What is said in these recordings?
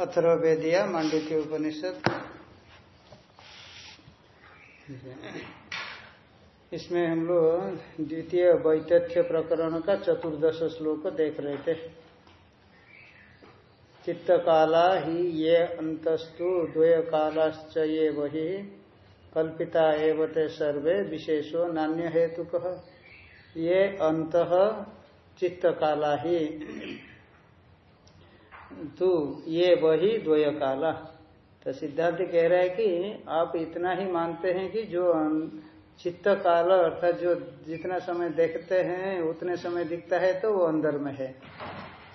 अथर्वेदिया मांडित्य उपनिषद। इसमें हम लोग द्वितीय वैतथ्य प्रकरण का चतुर्दश श्लोक देख रहे थे। चित्त काला ही ये अंतस्तु द्वय कालाश्च ये वही, कल्पिता एवते सर्वे विशेषो नान्य हेतु ये अंत चित्त काला ही। तू ये वही द्वय काला। तो सिद्धांत कह रहा है कि आप इतना ही मानते हैं कि जो चित्त काल अर्थात जो जितना समय देखते हैं, उतने समय दिखता है तो वो अंदर में है।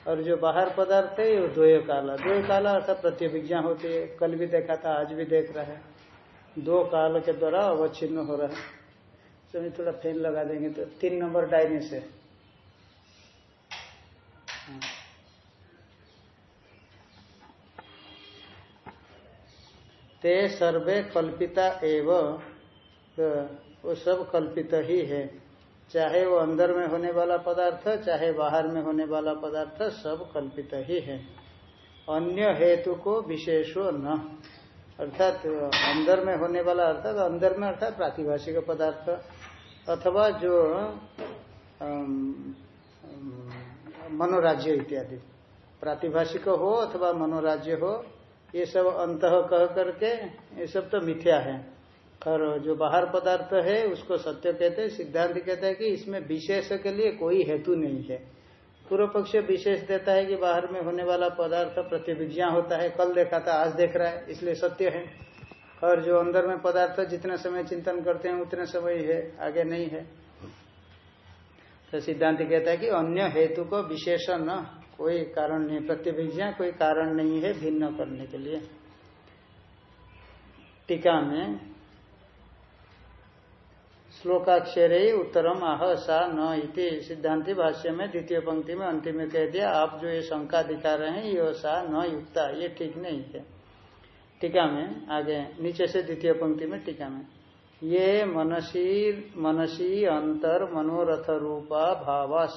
और जो बाहर पदार्थ है, वो द्वय काला। द्वय काला अर्थात प्रत्यभिज्ञा होती है। कल भी देखा था, आज भी देख रहा है। दो काल के द्वारा अवच्छिन्न हो रहा है। तो थोड़ा फ़ैन लगा देंगे तो तीन नंबर डायने से। ते सर्वे कल्पिता एव। तो वो सब कल्पित ही है। चाहे वो अंदर में होने वाला पदार्थ, चाहे बाहर में होने वाला पदार्थ, सब कल्पित ही है। अन्य हेतु को विशेषो न। अर्थात, अंदर में होने वाला अर्थात अंदर में अर्थात प्रातिभाषिक पदार्थ। अथवा जो मनोराज्य इत्यादि। प्रातिभाषिक हो अथवा मनोराज्य हो ये सब अंत कह करके, ये सब तो मिथ्या है। और जो बाहर पदार्थ है, उसको सत्य कहते हैं, सिद्धांत कहता है कि इसमें विशेष के लिए कोई हेतु नहीं है। पूर्व पक्ष विशेष देता है कि बाहर में होने वाला पदार्थ प्रतिविज्ञा होता है, कल देखा था, आज देख रहा है, इसलिए सत्य है। और जो अंदर में पदार्थ जितने समय चिंतन करते हैं, उतने समय है, आगे नहीं है। तो सिद्धांत कहता है कि अन्य हेतु को विशेषण कोई कारण नहीं, प्रतिभिज्ञा कोई कारण नहीं है भिन्न करने के लिए। टीका में श्लोकाक्षर ही उत्तरम आह सा न इति सिद्धांति भाष्य में द्वितीय पंक्ति में अंतिम में कह दिया, आप जो ये शंका दिखा रहे हैं, ये सा न युक्ता, ये ठीक नहीं है। टीका में, आगे, नीचे से द्वितीय पंक्ति में टीका में, ये मनसी मनसी अंतर मनोरथ रूपा भावास।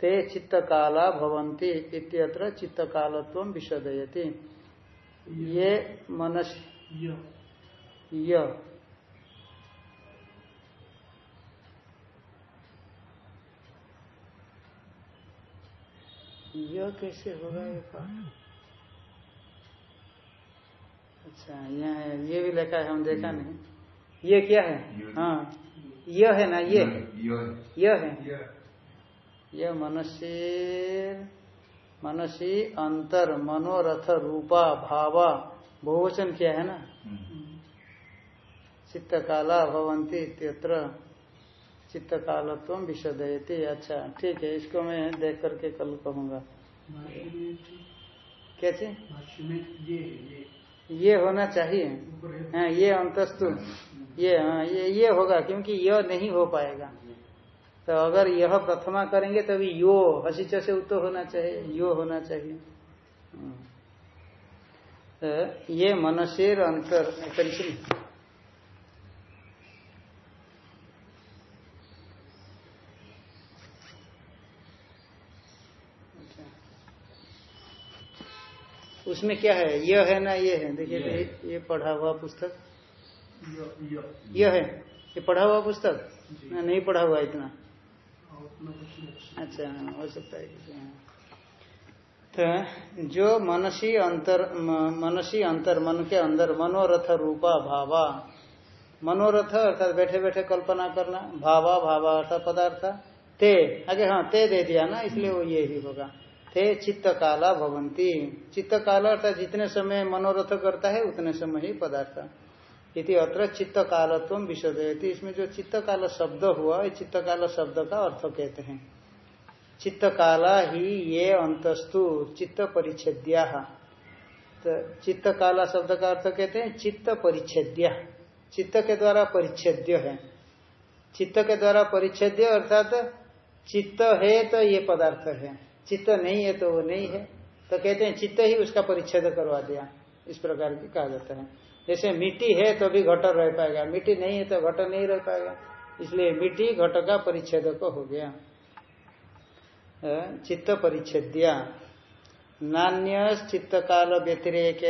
ते चित्त काला भवंती इत्यत्र चित्त कालत्व विशदयति ये मनस य। यह कैसे होगा ये अच्छा यहाँ ये भी लिखा है हम देखा नहीं। ये क्या है? हाँ। यह है ना ये? यह है। यह मनुष्य मनुष्य अंतर मनोरथ रूपा भावा बहुवचन क्या है ना? चित्त काला भवंती इत्यत्र चित्त कालत्व विशदयती अच्छा ठीक है इसको मैं देख करके कल कहूँगा। क्या चीज़ ये होना चाहिए। हाँ। ये अंतस्तु। ये हाँ ये ये होगा क्योंकि यह नहीं हो पाएगा। तो अगर यह प्रथमा करेंगे तभी यो हसीच से उत्तर होना चाहिए यो होना चाहिए। तो ये मनसेर अंतर कंसिल उसमें क्या है? यह है ना ये है। देखिए ये, ये पढ़ा हुआ पुस्तक। यह है। ये पढ़ा हुआ पुस्तक? ना नहीं पढ़ा हुआ इतना। अच्छा हो सकता है तो जो मनसी अंतर मनसी अंतर, मन के अंदर मनोरथ रूपा भावा। मनोरथ अर्थात बैठे बैठे कल्पना करना, भावा भावा अर्थात पदार्थ। ते, आगे हाँ ते दे दिया ना, इसलिए वो ये ही होगा। थे चित्त काला भवंती। चित्त काला अर्थात जितने समय मनोरथ करता है, उतने समय ही पदार्थ। इति अत्र चित्त कालत्व विशदयती इसमें जो चित्त काल शब्द हुआ चित्त काल शब्द का अर्थ कहते हैं। चित्त काला ही ये अंतस्तु चित्त परिच्छेद्या तो चित्त काला शब्द का अर्थ कहते हैं चित्त परिच्छेद्या चित्त के द्वारा परिच्छेद्य है। चित्त के द्वारा परिच्छेद्य अर्थात चित्त है तो ये पदार्थ है। चित्त नहीं है तो वो नहीं है। तो कहते हैं चित्त ही उसका परिच्छेद करवा दिया। इस प्रकार की कहा जाता है। जैसे मिट्टी है तो भी घट रह पाएगा, मिट्टी नहीं है तो घट नहीं रह पाएगा। इसलिए मिट्टी घट का परिच्छेद हो गया। चित्त परिच्छेद्या। नान्य चित्त काल व्यतिरेक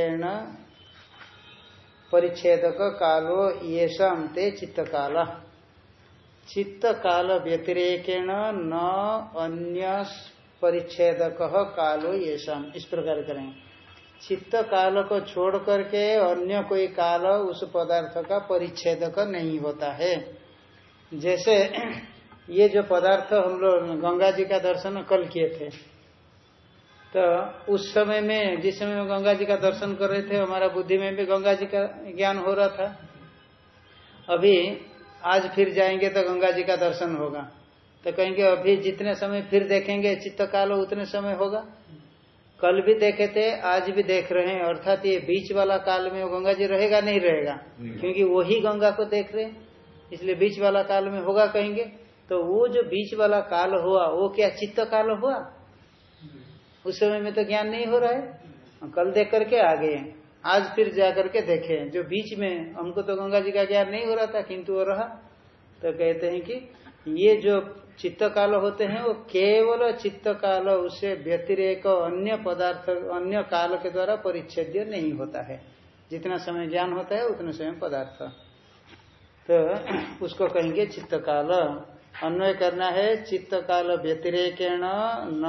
परिच्छेदक कालो ये ते चित्त काल। चित्त काल व्यतिरेक न अन्य परिच्छेदक कालो ये इस प्रकार करेंगे चित्त काल को छोड़ करके अन्य कोई काल उस पदार्थ का परिच्छेदक नहीं होता है। जैसे ये जो पदार्थ हम लोग गंगा जी का दर्शन कल किए थे तो उस समय में जिस समय में गंगा जी का दर्शन कर रहे थे, हमारा बुद्धि में भी गंगा जी का ज्ञान हो रहा था। अभी आज फिर जाएँगे तो गंगा जी का दर्शन होगा। तो कहेंगे, अभी जितने समय फिर देखेंगे चित्त काल उतने समय होगा? कल भी देखे थे आज भी देख रहे हैं। अर्थात ये बीच वाला काल में वो गंगा जी रहेगा नहीं रहेगा? क्योंकि वही गंगा को देख रहे हैं। इसलिए बीच वाला काल में होगा कहेंगे। तो वो जो बीच वाला काल हुआ वो क्या चित्त काल हुआ? उस समय में तो ज्ञान नहीं हो रहा है। कल देख करके आ गए आज फिर जा करके देखे जो बीच में हमको तो गंगा जी का ज्ञान नहीं हो रहा था किंतु वो रहा। तो कहते हैं कि ये जो चित्त काल होते हैं, वो केवल चित्त काल उससे व्यतिरेक अन्य पदार्थ, अन्य काल के द्वारा परिच्छेद्य नहीं होता है। जितना समय ज्ञान होता है, उतने समय पदार्थ। तो उसको कहेंगे चित्त काल अन्वय करना है चित्त काल व्यतिरेकेण न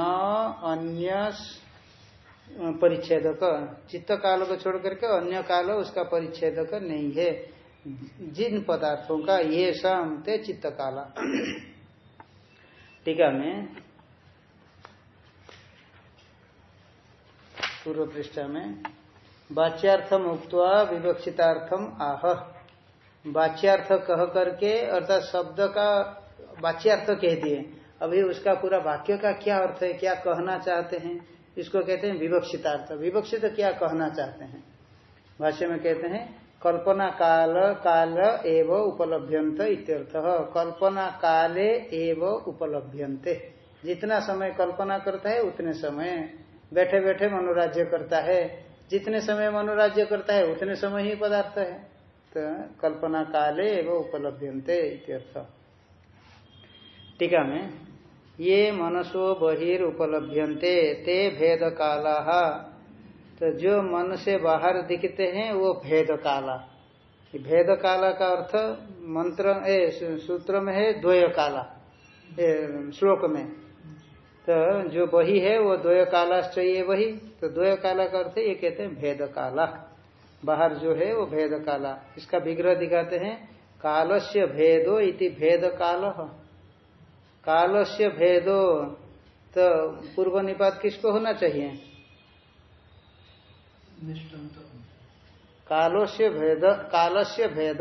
अन्य परिच्छेदक। चित्त काल को छोड़ करके अन्य काल, उसका परिच्छेदक नहीं है। जिन पदार्थों का ये शाम चित्त काला टीका में पूर्व पृष्ठा में, वाच्यार्थम उक्त विवक्षितार्थम आह। वाच्यार्थ कह करके, अर्थात शब्द का, वाच्यार्थ कह दिए। अभी उसका पूरा वाक्य का क्या अर्थ है, क्या कहना चाहते हैं, इसको कहते हैं विवक्षितार्थ। विवक्षित क्या कहना चाहते हैं? भाष्य में कहते हैं कल्पना काल काल एव उपलभ्यंत इत्यर्थ। कल्पना काले एव उपलभ्यंते जितना समय कल्पना करता है, उतने समय बैठे बैठे मनोराज्य करता है। जितने समय मनोराज्य करता है, उतने समय ही पदार्थ है। तो कल्पना काले एवं उपलभ्यंते इत्यर्थ। टीका में। ये मनसो बहिर उपलभ्यंते ते भेद काला तो जो मन से बाहर दिखते हैं, वो भेद काला भेद काला का अर्थ मंत्र, ए सूत्र में है द्वय काला श्लोक में। तो जो वही है, वो द्वय काला चाहिए वही तो द्वय काला का अर्थ ये कहते हैं भेद काला बाहर जो है, वो भेद काला इसका विग्रह दिखाते हैं, कालस्य भेदो इति भेद काल कालस्य भेदो तो पूर्व निपात किसको होना चाहिए? कालोस्य भेद कालस्य भेद।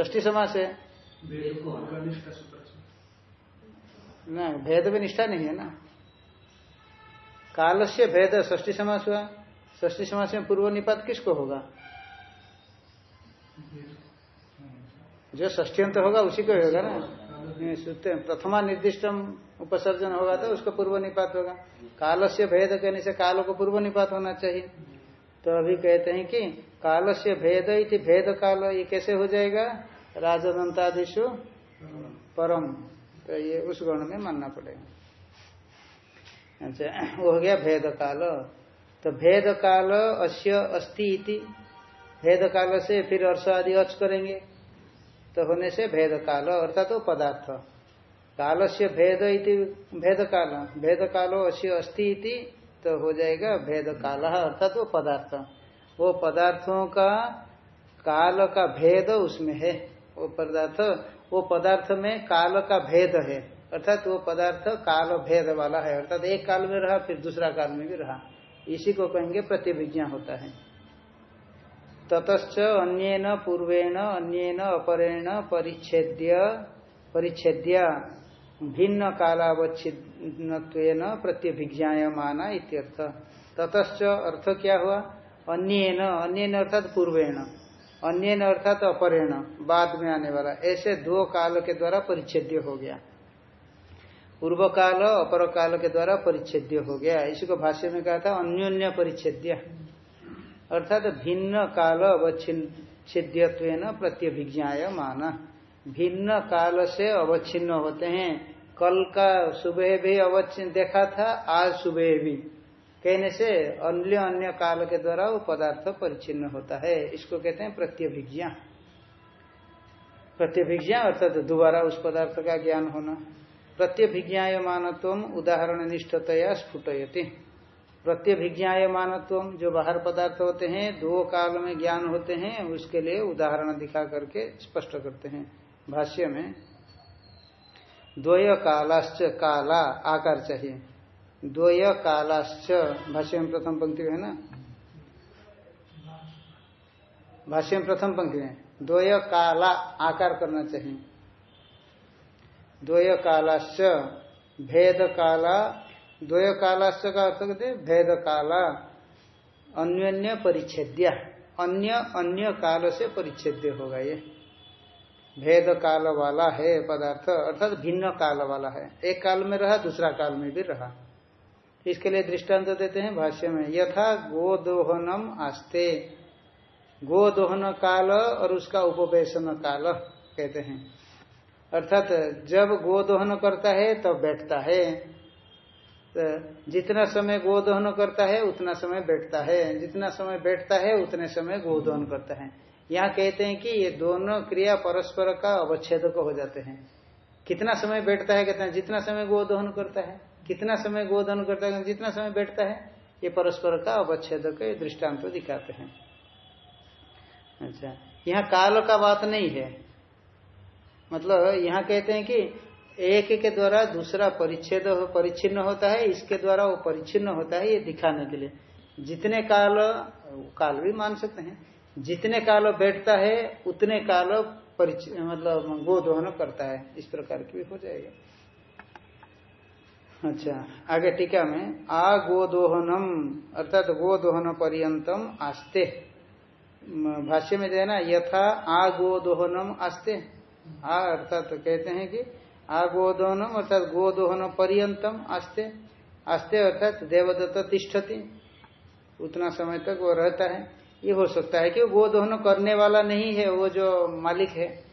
ष्टी समास है। ना भेद भी निष्ठा नहीं है ना। कालस्य भेद ष्टी समास हुआ। ष्ठी समास में पूर्व निपात किसको होगा? जो ष्ठ्यंत होगा उसी को होगा ना। प्रथमा निर्दिष्ट उपसर्जन होगा तो उसका पूर्व निपात होगा। काल से भेद कहने से काल को पूर्व निपात होना चाहिए। तो अभी कहते हैं कि काल से भेद इति भेद काल, ये कैसे हो जाएगा? राजदंतादिशु परम। तो ये उस गण में मानना पड़ेगा। अच्छा वो हो गया भेद काल। तो भेद काल अश्य अस्ति इति। भेद काल से फिर अर्ष आदि अच करेंगे। तो होने से भेद काल, अर्थात तो पदार्थ काल से भेद इति भेद काल। भेद कालो अश्य अस्ति इति तो हो जाएगा भेद काल, अर्थात वो पदार्थ वो पदार्थों का, काल का भेद उसमें है, वो पदार्थ। वो पदार्थ में काल का भेद है, अर्थात वो पदार्थ काल भेद वाला है, अर्थात एक काल में रहा, फिर दूसरा काल में भी रहा। इसी को कहेंगे प्रतिविज्ञा होता है। ततश्च अन्यन पूर्वेण, अन्यन अपरेण परिच्छेद्य परिच्छेद्य, भिन्न कालावच्छिन्न प्रत्यभिज्ञाय माना इत्यर्थ। ततश्च अर्थ क्या हुआ? अन्यन अन्यन अर्थात पूर्वेण, अन्यन अर्थात अपरेण, बाद में आने वाला। ऐसे दो काल के द्वारा परिच्छेद्य हो गया। पूर्व काल अपर काल के द्वारा परिच्छेद्य हो गया। इसी को भाष्य में कहा था, अन्योन्य परिच्छेद्य। अर्थात भिन्न काल अवच्छिन्न प्रत्यभिज्ञाय माना। भिन्न काल से अवच्छिन्न होते हैं। कल का सुबह भी अवच्छिन्न देखा था, आज सुबह भी। कहने से अन्य अन्य काल के द्वारा वो पदार्थ परिचिन्न होता है। इसको कहते हैं प्रत्यभिज्ञा। प्रत्यभिज्ञा अर्थात दोबारा उस पदार्थ का ज्ञान होना। प्रत्यभिज्ञा मानत्व उदाहरण निष्ठतया स्फुटयति। प्रत्यभिज्ञा मानत्व जो बाहर पदार्थ होते हैं, दो काल में ज्ञान होते हैं, उसके लिए उदाहरण दिखा करके स्पष्ट करते हैं भाष्य में। द्वय कालाश्च काला आकार चाहिए। द्वय कालाश्च भाष्य में प्रथम पंक्ति है ना? भाष्य में प्रथम पंक्ति में। द्वय काला आकार करना चाहिए। द्वय कालाश्च भेद काला द्वय कालाश्च का अर्थ कहते भेद काला अन्य परिच्छेद्या। अन्य अन्य काल से परिच्छेद्य होगा ये। भेद काल वाला है पदार्थ, अर्थात भिन्न काल वाला है। एक काल में रहा, दूसरा काल में भी रहा। इसके लिए दृष्टांत देते हैं भाष्य में, यथा गोदोहनम आस्ते। गोदोहन काल और उसका उपवेशन काल कहते हैं। अर्थात जब गोदोहन करता है, तब तो बैठता है। तो जितना समय गोदहन करता है, उतना समय बैठता है। जितना समय बैठता है, उतने समय गोदहन करता है। यहाँ कहते हैं कि ये दोनों क्रिया परस्पर का अवच्छेद हो जाते हैं। कितना समय बैठता है कहते हैं जितना समय गोदहन करता है। कितना समय गोदहन करता है, जितना समय बैठता है, ये परस्पर का अवच्छेद के दृष्टांत तो दिखाते हैं। अच्छा यहाँ काल का बात नहीं है। मतलब यहाँ कहते हैं कि एक के द्वारा दूसरा परिच्छेद परिच्छिन्न होता है, इसके द्वारा वो परिच्छिन्न होता है ये दिखाने के लिए। जितने काल काल भी मान सकते हैं। जितने काल बैठता है, उतने काल मतलब गोदोहन करता है। इस प्रकार की भी हो जाएगा। अच्छा आगे टीका में आ गोदोहनम अर्थात गोदोहन पर्यंतम आस्ते। भाष्य में देना यथा आ गोदोहनम आस्ते। आ, अर्थात तो कहते हैं कि आ गोदोहनम अर्थात गोदोहन पर्यंतम आस्ते आस्ते अर्थात देवदत्त तिष्ठति। उतना समय तक वो रहता है। ये हो सकता है कि गोदोहन करने वाला नहीं है, वो जो मालिक है।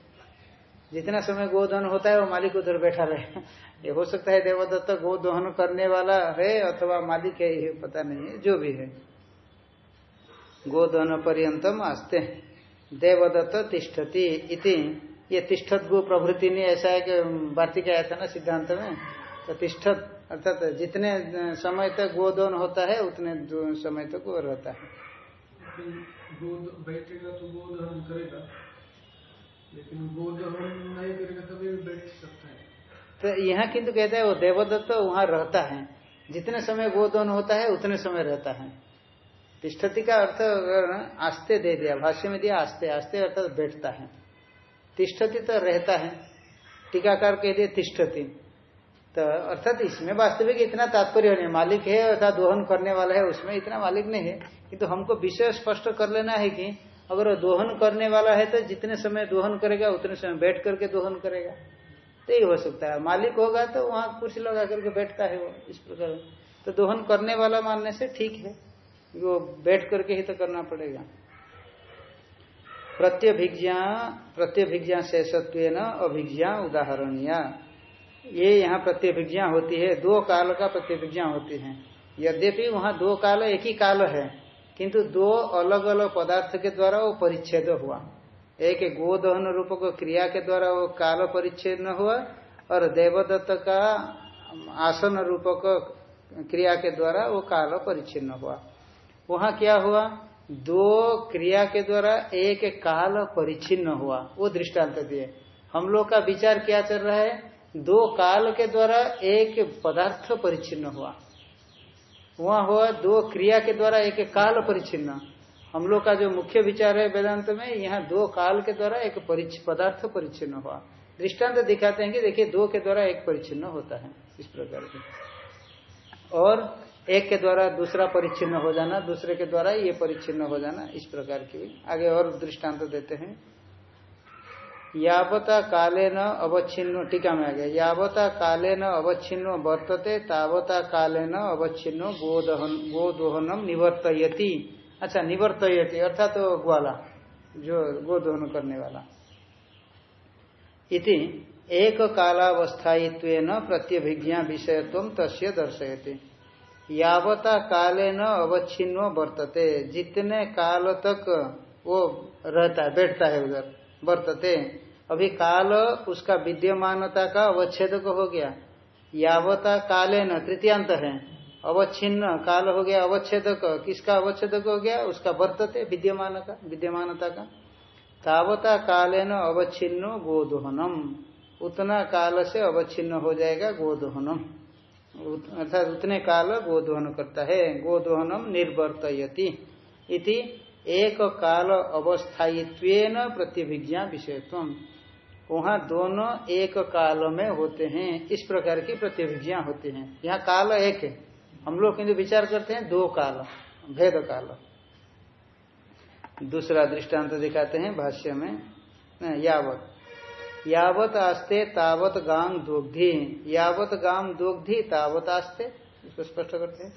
जितना समय गोदोहन होता है, वो मालिक उधर बैठा रहे। ये हो सकता है देवदत्त गो दोहन करने वाला है अथवा मालिक है, ये पता नहीं है, जो भी है। गोदहन पर्यतम आस्ते देवदत्त तिष्ठती इति। ये तिष्ठत गो प्रभृति ने ऐसा है कि वार्तिक आया था ना सिद्धांत में तो तिष्ठत अर्थात जितने समय तक गोदोहन होता है उतने समय तक वो रहता है। बैठेगा तो गोदहन करेगा लेकिन गोदहन नहीं करेगा तभी भी बैठ सकता है। तो यहाँ किंतु कहता है वो देवदत्त तो वहाँ रहता है। जितने समय गोदन होता है उतने समय रहता है। तिष्ठति का अर्थ आस्ते दे दिया भाष्य में दिया आस्ते आस्ते अर्थात बैठता है। तिष्ठति तो रहता है। टीकाकार कह दिए तिष्ठति। तो अर्थात इसमें वास्तविक इतना तात्पर्य नहीं, मालिक है अर्थात दोहन करने वाला है, उसमें इतना मालिक नहीं है। किंतु तो हमको विषय स्पष्ट कर लेना है कि अगर दोहन करने वाला है तो जितने समय दोहन करेगा, उतने समय बैठ करके दोहन करेगा। तो ही हो सकता है। मालिक होगा तो वहाँ कुर्सी लगा करके बैठता है वो इस प्रकार। तो दोहन करने वाला मानने से ठीक है। वो बैठ करके ही तो करना पड़ेगा। प्रत्यभिज्ञा प्रत्यभिज्ञा शेषत्व न अभिज्ञा उदाहरणिया। ये यहाँ प्रत्यभिज्ञा होती है, दो काल का प्रत्यभिज्ञा होती है। यद्यपि वहाँ दो काल एक ही काल है, किंतु दो अलग अलग पदार्थ के द्वारा वो परिच्छेद हुआ। एक गोदहन रूपक क्रिया के द्वारा वो काल परिच्छेद हुआ, और देवदत्त का आसन रूपक क्रिया के द्वारा वो काल परिच्छिन्न हुआ। वहाँ क्या हुआ? दो क्रिया के द्वारा एक काल परिच्छिन्न हुआ, वो दृष्टांत दिए। हम लोग का विचार क्या चल रहा है? दो काल के द्वारा एक पदार्थ परिच्छिन्न हुआ। वहाँ हुआ दो क्रिया के द्वारा एक काल परिच्छिन्न। हम लोग का जो मुख्य विचार है वेदांत में, यहाँ दो काल के द्वारा एक पदार्थ परिच्छिन्न हुआ। दृष्टांत दिखाते हैं कि देखिए दो के द्वारा एक परिच्छिन्न होता है इस प्रकार के और एक के द्वारा दूसरा परिच्छिन्न हो जाना, दूसरे के द्वारा ये परिच्छिन्न हो जाना, इस प्रकार की। आगे और दृष्टांत देते हैं। यावता काले न अवच्छिन्न, टीका में आ गया। यावता काले न अवच्छिन्न वर्तते, तावता काले न अवच्छिन्न गोदहन, गोदोहनम निवर्तयती। अच्छा निवर्तयति, अर्थात तो ग्वाला, जो गोदोहन करने वाला। इति एक कालावस्थायित्व प्रत्यभिज्ञा विषयत्व तस्य दर्शयति। यावता काले न अवच्छिन्न वर्तते। जितने काल तक वो रहता है, बैठता है उधर, वर्तते। अभी काल उसका विद्यमानता का अवच्छेद हो गया। यावता काले न, तृतीयांत है। अवच्छिन्न काल हो गया अवच्छेदक किसका अवच्छेदक हो गया? उसका वर्तते विद्यमान का विद्यमानता का। तावता काले न अवच्छिन्न गोदोहनम। उतना काल से अवच्छिन्न हो जाएगा गोदोहनम। अर्थात उतने काल गोदोहन करता है। गोदोहनम निर्वर्तयति। इति एक काल अवस्थायित्व प्रतिभिज्ञा विषयत्व। वहाँ दोनों एक काल में होते हैं। इस प्रकार की प्रतिभिज्ञा होती हैं। यहाँ काल एक है। हम लोग किन्तु विचार करते हैं दो काल, भेद काल। दूसरा दृष्टांत दिखाते हैं भाष्य में यावत। यावत आस्ते तावत गाम दोग्धि। यावत गाम दोग्धि, तावत आस्ते। इसको स्पष्ट करते हैं।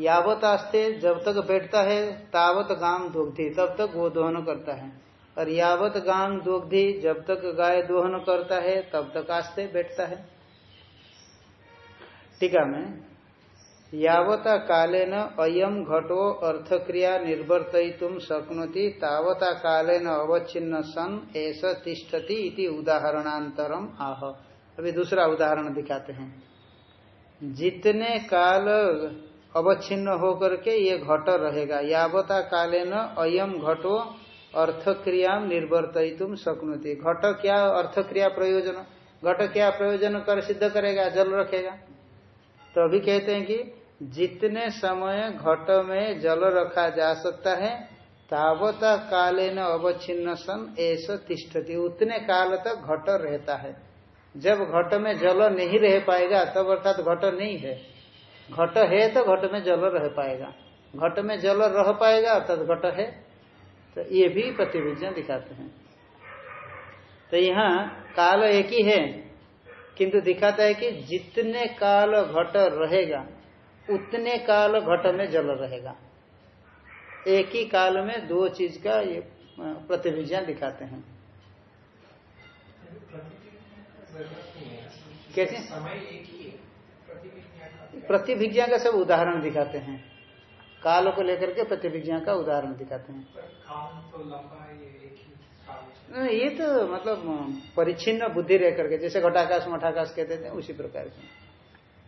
यावत आस्ते जब तक बैठता है, तावत गाम दोग्धि, तब तक वो दोहन करता है। और यावत गाम दोग्धि जब तक गाय दोहन करता है, तब तक आस्ते बैठता है। टीका में यावता कालेन अयम घटो अर्थक्रिया निर्वर्तयितुम शक्नोति, तावता कालेन अवच्छिन्न सन ऐसा तिष्ठति इति उदाहरणांतरम आह। अभी दूसरा उदाहरण दिखाते हैं। जितने काल अवच्छिन्न होकर के ये घट रहेगा, यावता कालेन अयम घटो अर्थक्रिया निर्वर्तयितुम शक्नोति। घट क्या अर्थक्रिया प्रयोजन? घट क्या प्रयोजन कर सिद्ध करेगा? जल रखेगा? तो अभी कहते हैं कि जितने समय घट में जल रखा जा सकता है, तावता काले न अवच्छिन्न सन ऐसा उतने काल तक घट रहता है। जब घट में जल नहीं रह पाएगा, तब अर्थात घट नहीं है। घट है तो घट में जल रह पाएगा। घट में जल रह पाएगा अर्थात घट है। तो ये भी प्रतिविज्ञा दिखाते हैं। तो यहाँ काल एक ही है। किंतु दिखाता है कि जितने काल घट रहेगा, उतने काल घट में जल रहेगा। एक ही काल में दो चीज़ का ये प्रतिभिज्ञा दिखाते हैं। कैसे? प्रतिभिज्ञा का सब उदाहरण दिखाते हैं। काल को लेकर के प्रतिभिज्ञा का उदाहरण दिखाते हैं। ये तो मतलब परिच्छिन्न बुद्धि रह करके, जैसे घटाकाश मठाकाश कहते थे, उसी प्रकार से।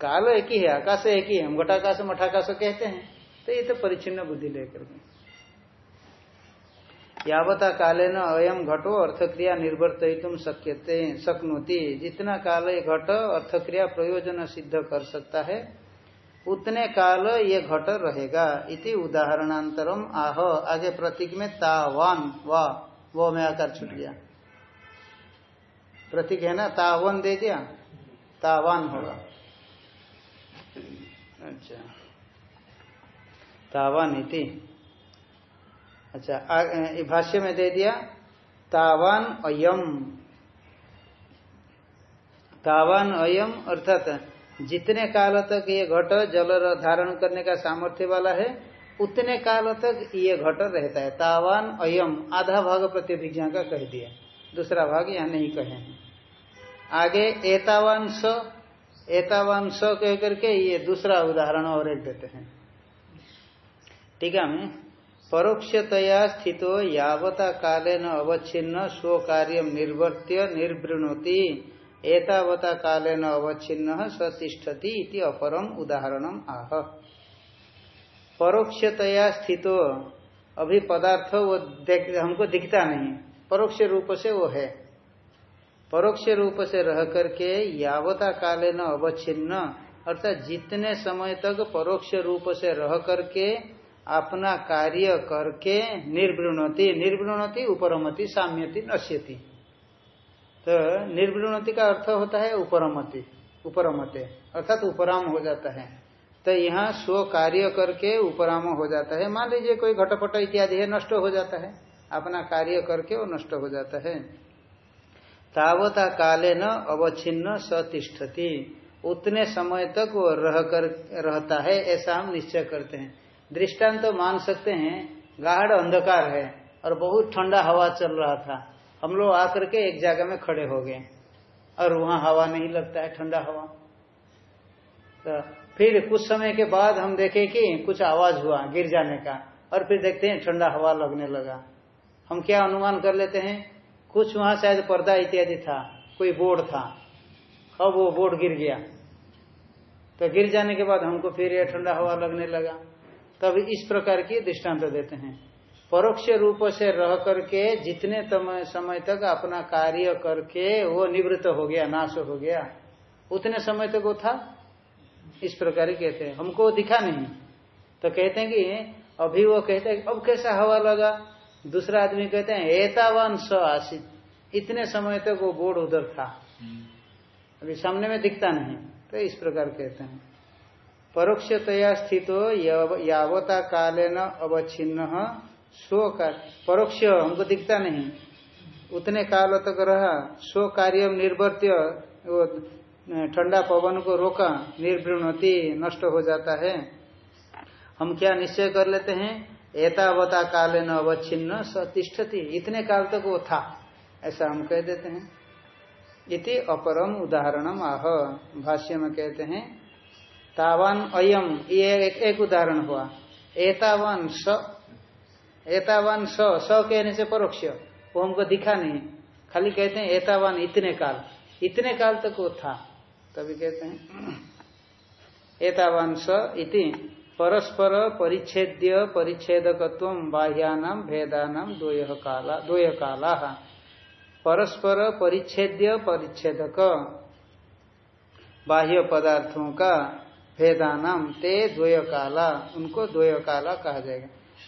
काल एक ही है, आकाश एक ही है, हम घटाकाश मठाकाश कहते हैं तो ये तो परिच्छिन्न बुद्धि लेकर के यावता काले न अयम घटो अर्थक्रिया निर्वर्तित शक्यते, शक्नोती। जितना काल ये घट, अर्थक्रिया प्रयोजन सिद्ध कर सकता है, उतने काल ये घट रहेगा। इति उदाहरणांतरम आह, आगे प्रतीक में तावान वाह वो में आकार छूट गया। प्रतीक है ना, तावन दे दिया, तावान होगा। अच्छा। तावान इति। अच्छा भाष्य में दे दिया, तावान अयम। तावान अयम अर्थात, जितने काल तक ये घट जल धारण करने का सामर्थ्य वाला है उतने काल तक ये घट रहता है। तावान अयम, आधा भाग प्रतिभिज्ञा का कह दिया। दूसरा भाग यहाँ नहीं कहे हैं। आगे एतावान स एतावान स कह करके ये दूसरा उदाहरण और एक देते हैं। ठीक टीका में परोक्षतया स्थितो यावता काले न अवच्छिन्न स्व कार्य निर्वर्त्य निर्वृणोति। एतावता काले न अवच्छिन्न सतिष्ठति अपरम उदाहरणम आह। परोक्षतया स्थितो अभी पदार्थ वो देख, हमको दिखता नहीं। परोक्ष रूप से वो है। परोक्ष रूप से रह करके यावता काले न अवच्छिन्न, अर्थात जितने समय तक परोक्ष रूप से रह करके अपना कार्य करके निर्वृणति निर्वृणति, उपरमति, साम्यति, नश्यति। तो निर्वृणति का अर्थ होता है उपरमति, उपरमते, अर्थात उपराम हो जाता है। तो यहाँ स्व कार्य करके उपराम हो जाता है। मान लीजिए कोई घटपट इत्यादि है, नष्ट हो जाता है। अपना कार्य करके वो नष्ट हो जाता है। तावता काले न अवच्छिन्न सतिष्ठति उतने समय तक वो रह कर, रहता है, ऐसा हम निश्चय करते हैं। दृष्टांत तो मान सकते हैं, गाढ़ अंधकार है और बहुत ठंडा हवा चल रहा था। हम लोग आकर के एक जगह में खड़े हो गए। और वहाँ हवा नहीं लगता है, ठंडा हवा। तो फिर कुछ समय के बाद हम देखे कि कुछ आवाज़ हुआ गिर जाने का, और फिर देखते हैं ठंडा हवा लगने लगा। हम क्या अनुमान कर लेते हैं? कुछ वहाँ शायद पर्दा इत्यादि था, कोई बोर्ड था। अब वो बोर्ड गिर गया। तो गिर जाने के बाद हमको फिर यह ठंडा हवा लगने लगा। तब इस प्रकार की दृष्टांत देते हैं। परोक्ष रूप से रह करके जितने समय तक अपना कार्य करके वो निवृत्त हो गया, नाश हो गया। उतने समय तक वो था। इस प्रकार कहते हैं। हमको दिखा नहीं। तो कहते हैं कि अभी वो कहते हैं अब कैसा हवा लगा? दूसरा आदमी कहते हैं एतावान स आशित इतने समय तक वो बोर्ड उधर था। अभी सामने में दिखता नहीं। तो इस प्रकार कहते हैं। परोक्षतया स्थितो यावता काले न अवच्छिन्न स्व परोक्ष हमको दिखता नहीं। उतने काल तक रहा स्व कार्य निर्वर्त्य वो ठंडा पवन को रोका निर्वृणति नष्ट हो जाता है। हम क्या निश्चय कर लेते हैं? एतावता काले न अवच्छिन्न सतिष्ठति इतने काल तक वो था ऐसा हम कह देते हैं। इति अपरम उदाहरणम आह भाष्य में कहते हैं तावान अयम ये एक, एक उदाहरण हुआ। एतावान स एतावान स स कहने से परोक्ष वो हमको दिखा नहीं। खाली कहते हैं एतावान इतने काल। इतने काल तक वो था। तभी कहते हैं। एतावान स इति। परस्पर परिच्छेद्य परिच्छेदकत्व बाह्यानाम भेदानाम द्वय काला परस्पर परिच्छेद्य परिच्छेदक। बाह्य पदार्थों का भेदानाम ते द्वय काला। उनको द्वय काला कहा जाएगा।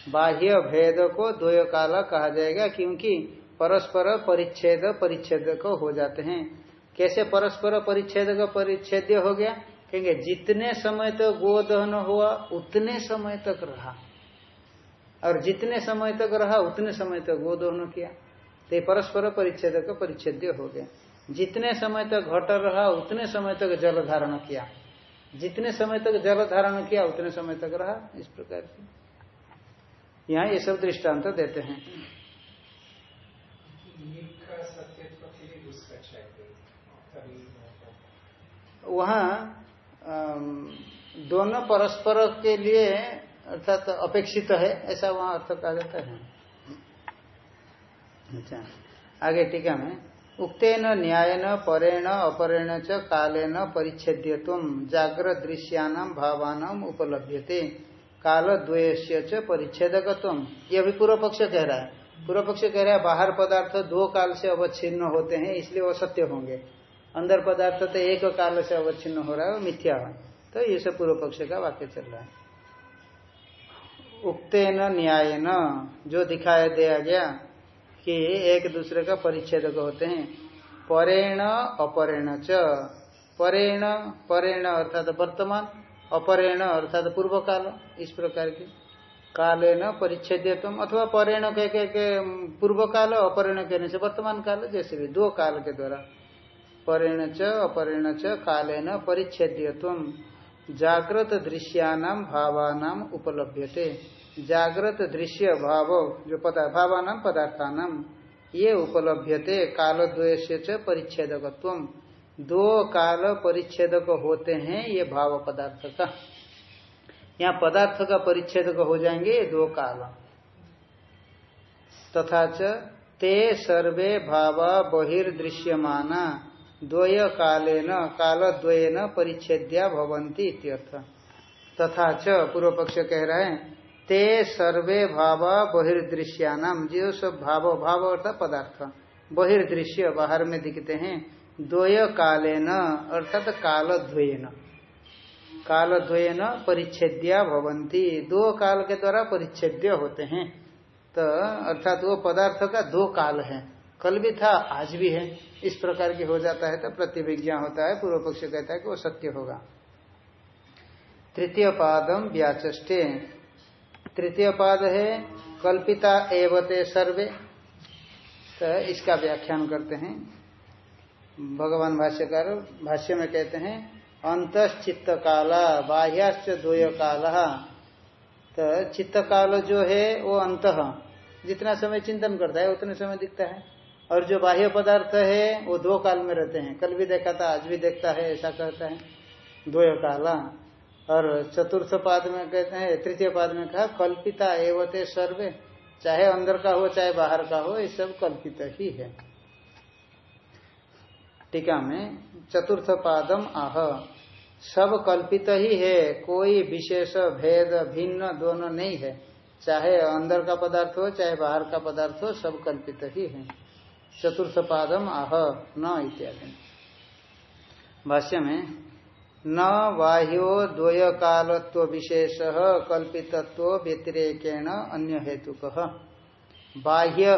बाह्य भेद को द्वय काला कहा जाएगा क्योंकि परस्पर परिच्छेद परिच्छेद हो जाते हैं। कैसे परस्पर परिच्छेद का परिच्छेद्य हो गया? कहेंगे, जितने समय तक तो गोदहन हुआ, उतने समय तक रहा। और जितने समय तक रहा, उतने समय तक गोदहन किया। तो परस्पर परिच्छेद का परिच्छेद्य हो गया। जितने समय तक घट रहा, उतने समय तक जल धारण किया। जितने समय तक जल धारण किया, उतने समय तक रहा। इस प्रकार से। यहाँ ये सब दृष्टांत देते हैं। वहाँ दोनों परस्पर के लिए अर्थात अपेक्षित है, ऐसा वहाँ अर्थ कहा जाता है। अच्छा आगे टीका में, उक्तेन न्यायन, परेण, अपरेण च, कालेन परिच्छेद्य जागृत भावान उपलभ्यते। काल द्वयस्य च परिच्छेदकत्व। ये भी पूर्व पक्ष कह रहा है। पूर्व पक्ष कह रहा है, बाहर पदार्थ दो काल से अवच्छिन्न होते हैं, इसलिए वो सत्य होंगे। अंदर पदार्थ तो एक काल से अवच्छिन्न हो रहा है, वो मिथ्या है। तो ये सब पूर्व पक्ष का वाक्य चल रहा है। उक्तेन न्याय न जो दिखाया दिया गया कि एक दूसरे का परिच्छेद होते हैं। परेण, अपरेण च। परेण परेण अर्थात वर्तमान, अपरेण अर्थात पूर्व काल इस प्रकार की। काले न परिच्छेद्यतम अथवा परेण कह के पूर्व काल अपरेण कहने से वर्तमान काल, जैसे भी दो काल के द्वारा। परेण च, अपरेण च, कालेन परिच्छेद्य जागृत दृश्यानाम भावानाम उपलभ्यते। जागृत दृश्य भाव, जो पदा भावानाम पदार्थानाम ये उपलभ्यते काल द्वय च परिच्छेदकत्व। दो काल परिच्छेदक होते हैं, ये भाव पदार्थ का। यहाँ पदार्थ का परिच्छेदक हो जाएँगे ये दो काल। तथा ते सर्वे भावा बहिर्दृश्यमाना। द्वय कालेन काल द्वयन परिच्छेद्या भवंती इत्यर्थ। तथा च पूर्व पक्ष कह रहे हैं, ते सर्वे भाव बहिर्दृश्यानाम जो सब भाव भाव अर्थात पदार्थ, बहिर्दृश्य बाहर में दिखते हैं द्वय कालेन अर्थात काल द्वयन काल द्वयन परिच्छेद्या भवंती दो काल के द्वारा परिच्छेद्य होते हैं। तो अर्थात वो पदार्थ का दो काल है। कल भी था, आज भी है। इस प्रकार की हो जाता है तो प्रतिविज्ञा होता है, पूर्व पक्ष कहता है कि वो सत्य होगा। तृतीय पादम व्याचे तृतीय पाद है, कल्पिता एवते सर्वे। तो इसका व्याख्यान करते हैं। भगवान भाष्यकार भाष्य में कहते हैं अंत चित्त काला बाह्याश्च द्वय काल तो चित्त काल जो है, वो अंत। जितना समय चिंतन करता है, उतने समय दिखता है। और जो बाह्य पदार्थ है, वो दो काल में रहते हैं। कल भी देखा था, आज भी देखता है, ऐसा कहता है। द्वय काला और चतुर्थ पाद में कहते हैं, तृतीय पाद में कहा, कल्पिता एवते सर्वे, चाहे अंदर का हो, चाहे बाहर का हो, ये सब कल्पित ही है। टीका में, चतुर्थ पादम आह। सब कल्पित ही है, कोई विशेष भेद भिन्न दोनों नहीं है। चाहे अंदर का पदार्थ हो, चाहे बाहर का पदार्थ हो, सब कल्पित ही है। चतुर्थ पादम आह न इत्यादि। भाष्य में न बाह्यो द्वय कालत्व विशेष कल्पितत्व व्यतिरेकेण अन्य हेतु बाह्य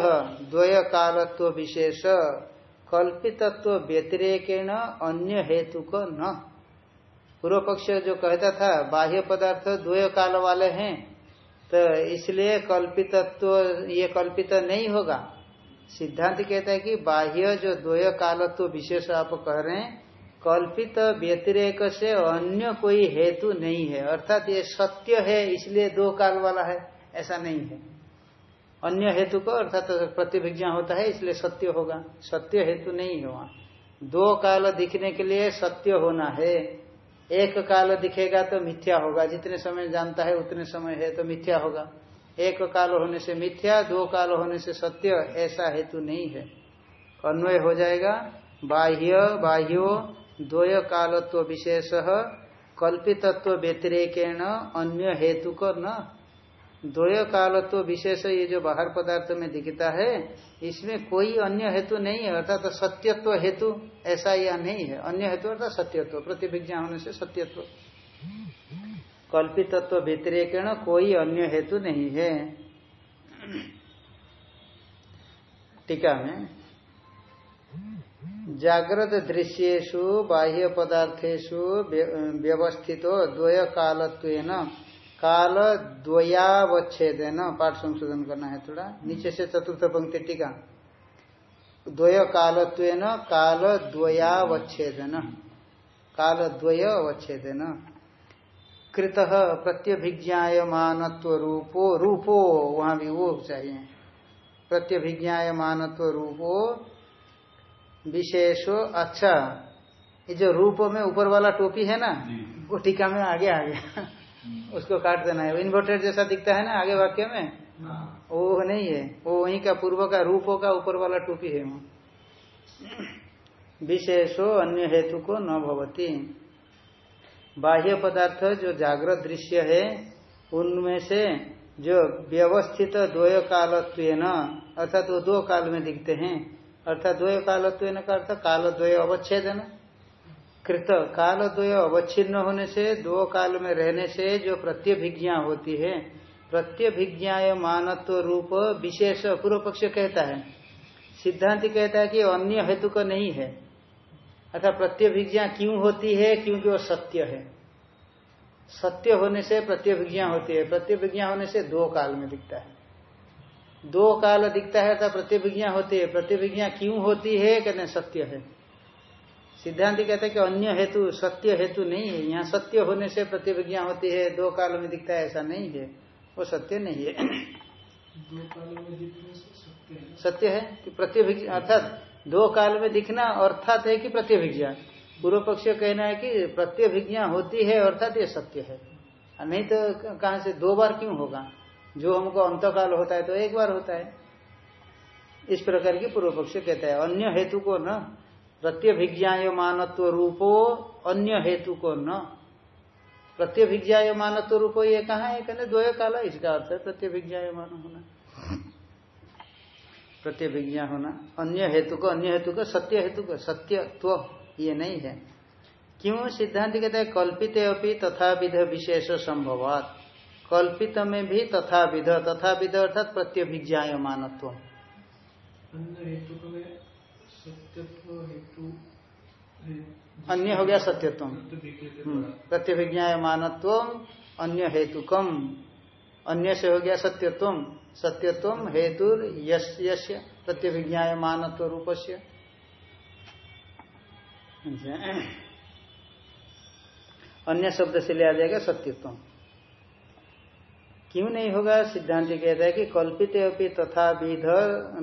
द्वय कालत्व विशेष कल्पितत्व व्यतिरेकेण अन्य हेतु को न। पूर्व पक्ष जो कहता था, बाह्य पदार्थ द्वय काल वाले हैं तो इसलिए कल्पितत्व, ये कल्पित नहीं होगा। सिद्धांत कहता है कि बाह्य जो द्वय कालत्व विशेष आप कह रहे हैं, कल्पित व्यतिरेक से अन्य कोई हेतु नहीं है। अर्थात ये सत्य है, इसलिए दो काल वाला है, ऐसा नहीं है। अन्य हेतु को अर्थात प्रतिभिज्ञा होता है, इसलिए सत्य होगा। सत्य हेतु नहीं है वहाँ। दो काल दिखने के लिए सत्य होना है। एक काल दिखेगा तो मिथ्या होगा। जितने समय जानता है, उतने समय है तो मिथ्या होगा। एक काल होने से मिथ्या, दो काल होने से सत्य, ऐसा हेतु नहीं है। अन्वय हो जाएगा, बाह्य, बाह्यो, द्वय कालत्व विशेष, कल्पितत्व व्यतिरेकेण, अन्य हेतु को न। द्वय कालत्व विशेष ये जो बाहर पदार्थ में दिखता है, इसमें कोई अन्य हेतु नहीं है, अर्थात सत्यत्व हेतु, ऐसा या नहीं है। अन्य हेतु अर्थात सत्यत्व प्रतिभिज्ञा होने से सत्यत्व। कल्पितत्व व्यतिरेकेण कोई अन्य हेतु नहीं है। टीका में, जागृत दृश्येशु बाह्य पदार्थेशु व्यवस्थित द्वय कालत्वेन काल द्वयावच्छेदेन पाठ संशोधन करना है थोड़ा, नीचे से चतुर्थ पंक्ति टीका। द्वय कालत्वेन काल द्वयावच्छेदन काल द्वय अवच्छेदन कृत प्रत्यभिज्ञायमानत्व रूपो रूपो वहाँ भी वो चाहिए। प्रत्यभिज्ञायमानत्व रूपो विशेषो अच्छा। ये जो रूप में ऊपर वाला टोपी है ना वो टीका में आगे आ गया। उसको काट देना है। इन्वर्टर जैसा दिखता है ना आगे वाक्य में? हाँ। वो नहीं है। वो वहीं का पूर्व का रूपों का ऊपर वाला टोपी है वो। विशेषो अन्य हेतु को न भवती। बाह्य पदार्थ जो जागृत दृश्य है, उनमें से जो व्यवस्थित द्वय कालत्व अर्थात वो दो काल में दिखते हैं, अर्थात द्वय कालत्व का अर्थ काल द्वय अवच्छेदन। कृत काल द्वय अवच्छिन्न होने से, दो काल में रहने से जो प्रत्यभिज्ञा होती है प्रत्यभिज्ञा मानत्व रूप विशेष पूर्व पक्ष कहता है। सिद्धांत कहता है कि अन्य हेतु का नहीं है। अर्थात प्रत्यभिज्ञा क्यों होती है? क्योंकि वो सत्य है। सत्य होने से प्रत्यभिज्ञा होती है। प्रत्यभिज्ञा होने से दो काल में दिखता है। दो काल दिखता है तो प्रतिभिज्ञा होती है। प्रतिभिज्ञा क्यों होती है? कहते सत्य है। सिद्धांत कहते हैं कि अन्य हेतु सत्य हेतु नहीं है। यहाँ सत्य होने से प्रतिभिज्ञा होती है। दो काल में दिखता है ऐसा नहीं है। वो सत्य नहीं है। दो काल में दिखने से सत्य है। सत्य है कि प्रतिभिज्ञा अर्थात दो काल में दिखना अर्थात है कि प्रतिभिज्ञा पूर्व पक्ष कहना है कि प्रत्यभिज्ञा होती है अर्थात ये सत्य है। नहीं तो कहा से दो बार क्यों होगा? जो हमको अंतकाल होता है तो एक बार होता है। इस प्रकार की पूर्व पक्ष कहता है, अन्य हेतु को न। प्रत्यभिज्ञा मानत्व रूपो अन्य हेतु को न। प्रत्यभिज्ञा मानत्व रूपो ये कहा है? कहते द्वय काला इसका अर्थ है प्रत्यभिज्ञा मान होना। प्रत्यभिज्ञा होना। अन्य हेतु को अन्य हेतु को सत्य हेतु को सत्यत्व ये नहीं है। क्यों? सिद्धांत कहते हैं कल्पित अपनी तथा विध विशेष संभवात। कल्पित में भी तथा विध तथा विध अर्थात प्रत्यभिज्ञा मानत्व अन्य हो गया सत्यत्व। हम्म, प्रत्यभिज्ञा मानत्व अन्य हेतुकम। अन्य से हो गया सत्यत्व सत्यत्व हेतु प्रत्यभिज्ञा मानत्व रूप से अन्य शब्द से लिया जाएगा सत्यत्व। क्यों नहीं होगा? सिद्धांत कहता है कि कल्पित अपनी तथा विध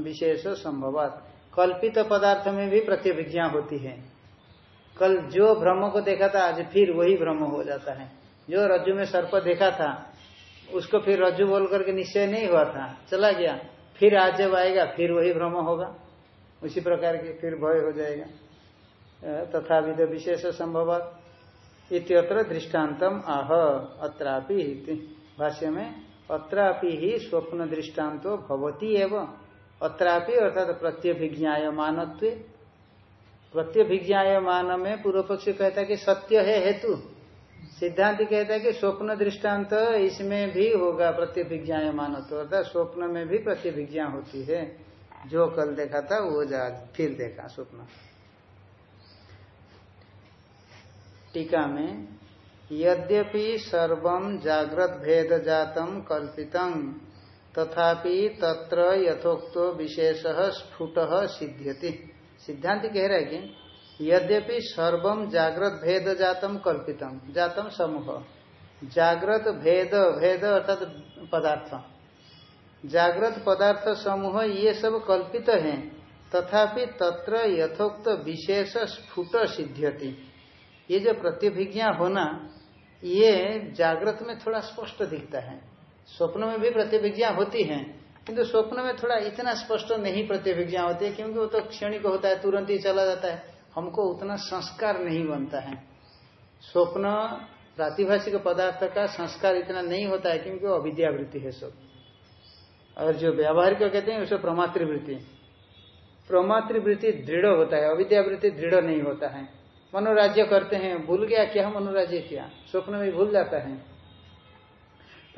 विशेष संभवात। कल्पित पदार्थ में भी प्रत्यभिज्ञा होती है। कल जो भ्रम को देखा था, आज फिर वही भ्रम हो जाता है। जो रज्जु में सर्प देखा था उसको फिर रज्जु बोल करके निश्चय नहीं हुआ था। चला गया। फिर आज जब आएगा, फिर वही भ्रम होगा। उसी प्रकार के फिर भय हो जाएगा। तथा विध विशेष संभव इत्यत्र दृष्टान्तम आह, अत्रापि भाष्य में, अत्रापि ही स्वप्न दृष्टान्तो भवती एवं। अत्रापि अर्थात प्रत्यभिज्ञाय मानत्व प्रत्यभिज्ञाय मान में पूर्व पक्ष कहता कि सत्य है हेतु। सिद्धांत कहता है कि स्वप्न दृष्टांत इसमें भी होगा प्रत्यभिज्ञाय मानत्व अर्थात स्वप्न में भी प्रत्यभिज्ञा होती है। जो कल देखा था, वो जा, फिर देखा स्वप्न। टीका में, यद्यपि सर्व जागृत भेद जातम कल्पितं, तथापि तत्र यथोक्त विशेष स्फुट सिद्ध्यति। सिद्धांत कह रहा है कि यद्यपि सर्वम जागृत भेद जातम कल्पितम, जातम समूह। जागृत भेद भेद अर्थात पदार्थ। जागृत पदार्थ समूह, ये सब कल्पित हैं, तथापि तत्र यथोक्त विशेष स्फुट सिद्ध्यति। ये जो प्रतिभिज्ञा होना, ये जागृत में थोड़ा स्पष्ट दिखता है। स्वप्न में भी प्रतिभिज्ञा होती है, किंतु स्वप्न में थोड़ा इतना स्पष्ट नहीं प्रतिभिज्ञा होती है, क्योंकि वो तो क्षणिक होता है, तुरंत ही चला जाता है। हमको उतना संस्कार नहीं बनता है। स्वप्न, प्रातिभाषिक पदार्थ का संस्कार इतना नहीं होता है क्योंकि वो अविद्यावृत्ति है सब। और जो व्यावहारिक कहते हैं, उसे प्रमातृवृत्ति। प्रमातृवृत्ति दृढ़ होता है, अविद्यावृत्ति दृढ़ नहीं होता है। मनोराज्य करते हैं, भूल गया क्या मनोराज्य किया? स्वप्न में भूल जाता है।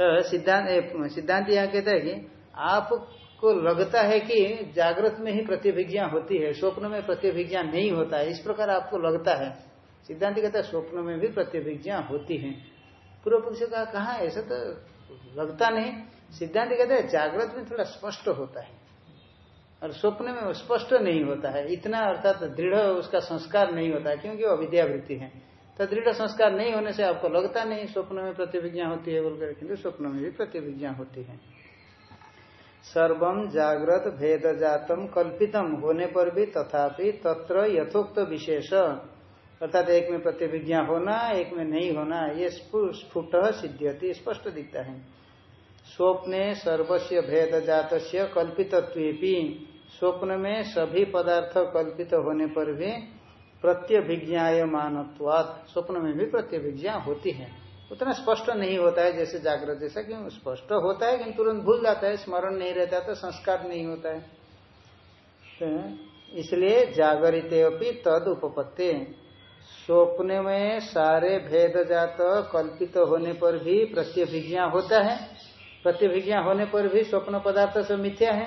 तो सिद्धांत सिद्धांत यहाँ कहता है कि आपको लगता है कि जागृत में ही प्रतिभिज्ञा होती है, स्वप्न में प्रतिभिज्ञा नहीं होता है, इस प्रकार आपको लगता है। सिद्धांत कहता है, स्वप्न में भी प्रतिभिज्ञा होती है। पूर्व पुरुष का कहा ऐसा तो लगता नहीं। सिद्धांत कहता है, जागृत में थोड़ा स्पष्ट होता है। और स्वप्न में स्पष्ट नहीं होता है। इतना अर्थात दृढ़ उसका संस्कार नहीं होता है, क्योंकि वो अविद्यावृत्ति है। तो दृढ़ संस्कार नहीं होने से आपको लगता नहीं, स्वप्न में प्रतिविज्ञा होती है बोलकर, किंतु स्वप्न में भी प्रतिविज्ञा होती है। सर्वम जागृत भेद जातम कल्पितम होने पर भी तथापि तत्र यथोक्त विशेष। अर्थात एक में प्रतिविज्ञा होना, एक में नहीं होना, ये स्फुट सिद्ध्यति, स्पष्ट दिखता है। स्वप्ने सर्वस्व भेद जात कल्पितत्वी स्वप्न में सभी पदार्थ कल्पित होने पर भी प्रत्यभिज्ञाय मानत्वात स्वप्न में भी प्रत्यभिज्ञा होती है। उतना स्पष्ट नहीं होता है जैसे जागृत जैसा क्यों? स्पष्ट होता है, किंतु तुरंत भूल जाता है, स्मरण नहीं रहता तो संस्कार नहीं होता है। तो इसलिए जागरित तद उपपत्ति स्वप्न में सारे भेद जात कल्पित होने पर भी प्रत्यभिज्ञा होता है। प्रत्यभिज्ञा होने पर भी स्वप्न पदार्थ से मिथ्या है।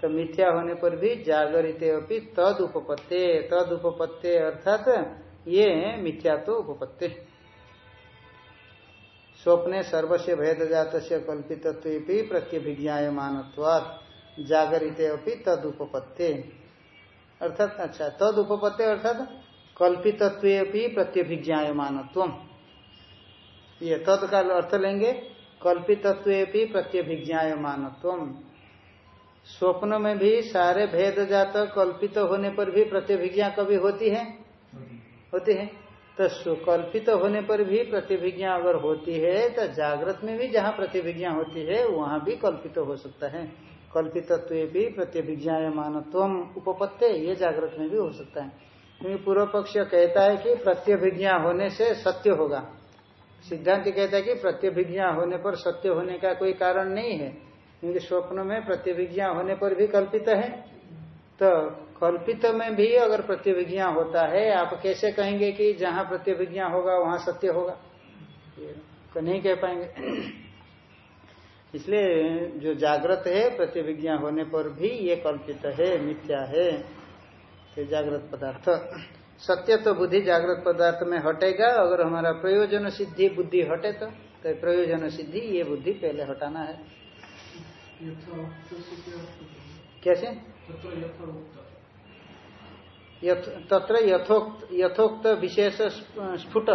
तो मिथ्या होने पर भी जागरित अपनी तद उपपत्ते तद उपपत्ते अर्थात ये मिथ्या तो उपपत्ति। स्वप्ने सर्वस्व भेद जात से कल्पित प्रत्यभिज्ञाय मानवाद जागरित अपनी तद उपपत्ते अर्थात अच्छा तद उपपत्ति अर्थात कल्पित प्रत्यभिज्ञाय मानत्व ये तद का अर्थ लेंगे कल्पित प्रत्यभिज्ञाय मानत्व स्वप्न में भी सारे भेद जात कल्पित होने पर भी प्रत्यभिज्ञा कभी होती है। होती है। तो कल्पित होने पर भी प्रतिभिज्ञा अगर होती है तो जागृत में भी जहाँ प्रतिभिज्ञा होती है, वहाँ भी कल्पित हो सकता है। कल्पित भी प्रतिभिज्ञा मानत्व उपपत्ति, ये जागृत में भी हो सकता है। क्योंकि पूर्व पक्ष कहता है कि प्रत्यभिज्ञा होने से सत्य होगा। सिद्धांत कहता है कि प्रत्यभिज्ञा होने पर सत्य होने का कोई कारण नहीं है। क्योंकि स्वप्न में प्रतिविज्ञा होने पर भी कल्पित है। तो कल्पित में भी अगर प्रतिविज्ञा होता है आप कैसे कहेंगे कि जहाँ प्रतिविज्ञा होगा वहाँ सत्य होगा? तो नहीं कह पाएँगे। इसलिए जो जागृत है प्रतिविज्ञा होने पर भी ये कल्पित है मिथ्या है तो जागृत पदार्थ। सत्य तो बुद्धि जागृत पदार्थ में हटेगा अगर हमारा प्रयोजन सिद्धि बुद्धि हटे तो, तो प्रयोजन सिद्धि ये बुद्धि पहले हटाना है। कैसे? तत्र यथोक्त यथोक्त विशेष स्फुट।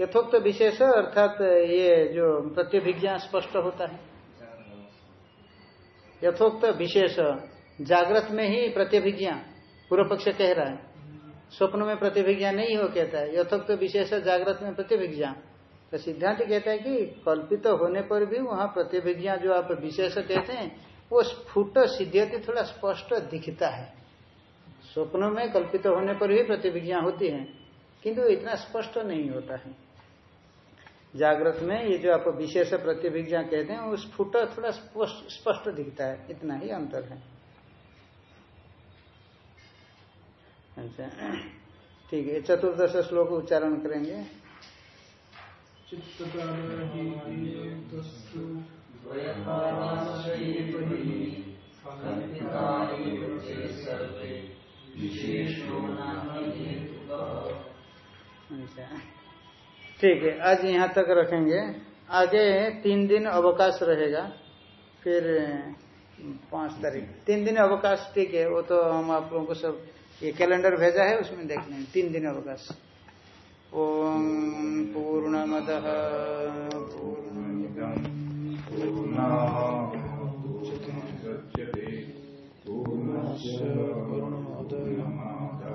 यथोक्त विशेष अर्थात ये जो प्रत्यभिज्ञा स्पष्ट होता है। यथोक्त विशेष, जागृत में ही प्रत्यभिज्ञा, पूर्व पक्ष कह रहा है। स्वप्न में प्रतिभिज्ञा नहीं हो कहता है। यथोक्त विशेष, जागृत में प्रतिभिज्ञा तो सिद्धांत कहता है कि कल्पित तो होने पर भी वहाँ प्रतिभिज्ञा जो आप विशेष कहते हैं, वो स्फुट सिद्धियति थोड़ा स्पष्ट दिखता है। स्वप्न में कल्पित होने पर भी प्रतिभिज्ञा होती है, किंतु इतना स्पष्ट नहीं होता है। जागृत में ये जो आप विशेष प्रतिभिज्ञा कहते हैं वो स्फुट थोड़ा स्पष्ट दिखता है, इतना ही अंतर है। अच्छा ठीक है, चतुर्दश श्लोक उच्चारण करेंगे। अच्छा ठीक है आज यहाँ तक रखेंगे। आगे तीन दिन अवकाश रहेगा फिर पाँच तारीख। तीन दिन अवकाश ठीक है वो तो हम आप लोगों को सब ये कैलेंडर भेजा है उसमें देख लें तीन दिन अवकाश। ओम पूर्ण। मद पूर्ण